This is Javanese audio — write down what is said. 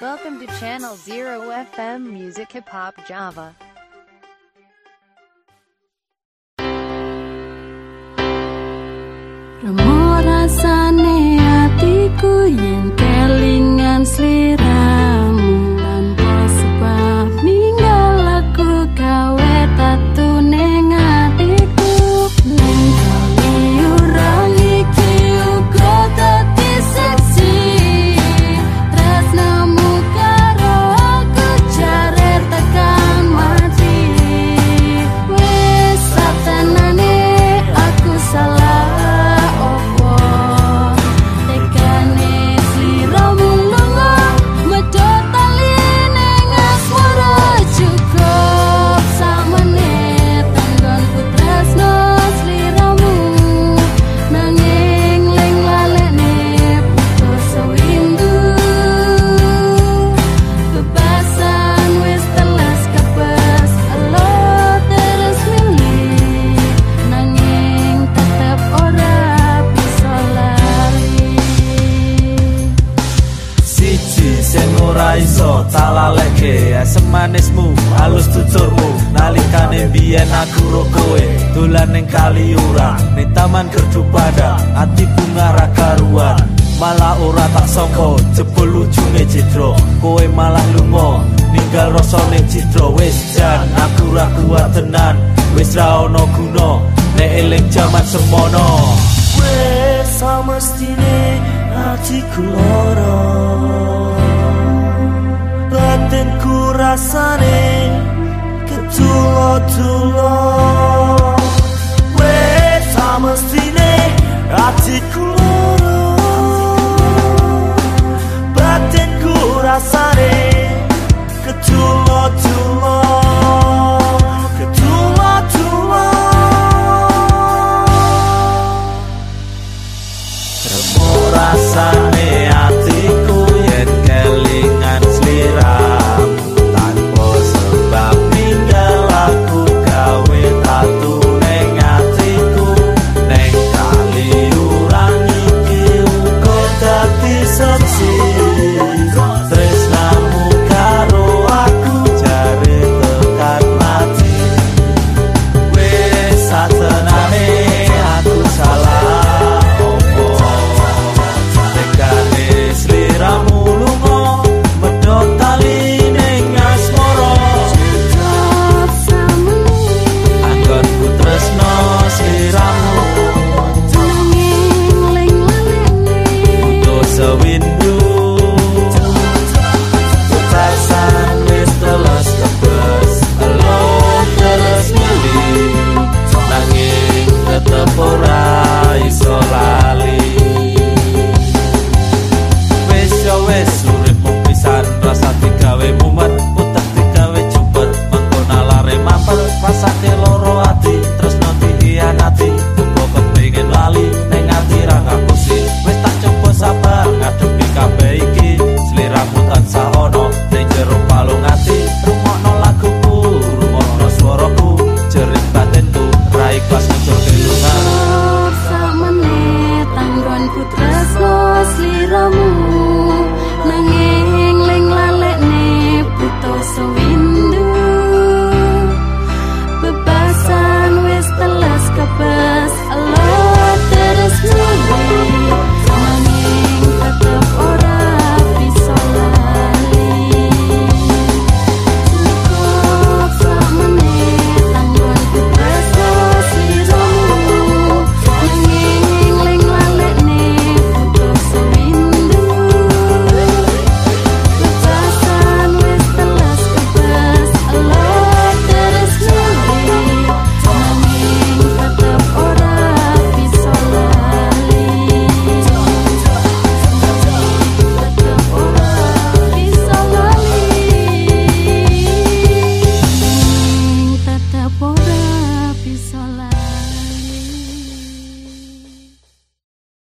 Welcome to Channel Zero FM Music Hip Hop Java. Remo rasane atiku yen kelingan sliramu iso talaleke asem manismu halus tuturmu nalikane biyen aku ro kowe dolan ning kali ora ning taman gerdu pada ati bunga ra karuan. Malah ora tak sangka jebul ujunge citro kowe malah lunga ninggal rasane citro wis jan aku ra kuat tenan. Wis ra ono guna nek eling jaman semono. Wis samestine hatiku loro rasane ketulo tulo wes mesti ne ati ku loro praten ku rasane ketulo tulo ketulo tulo remo rasane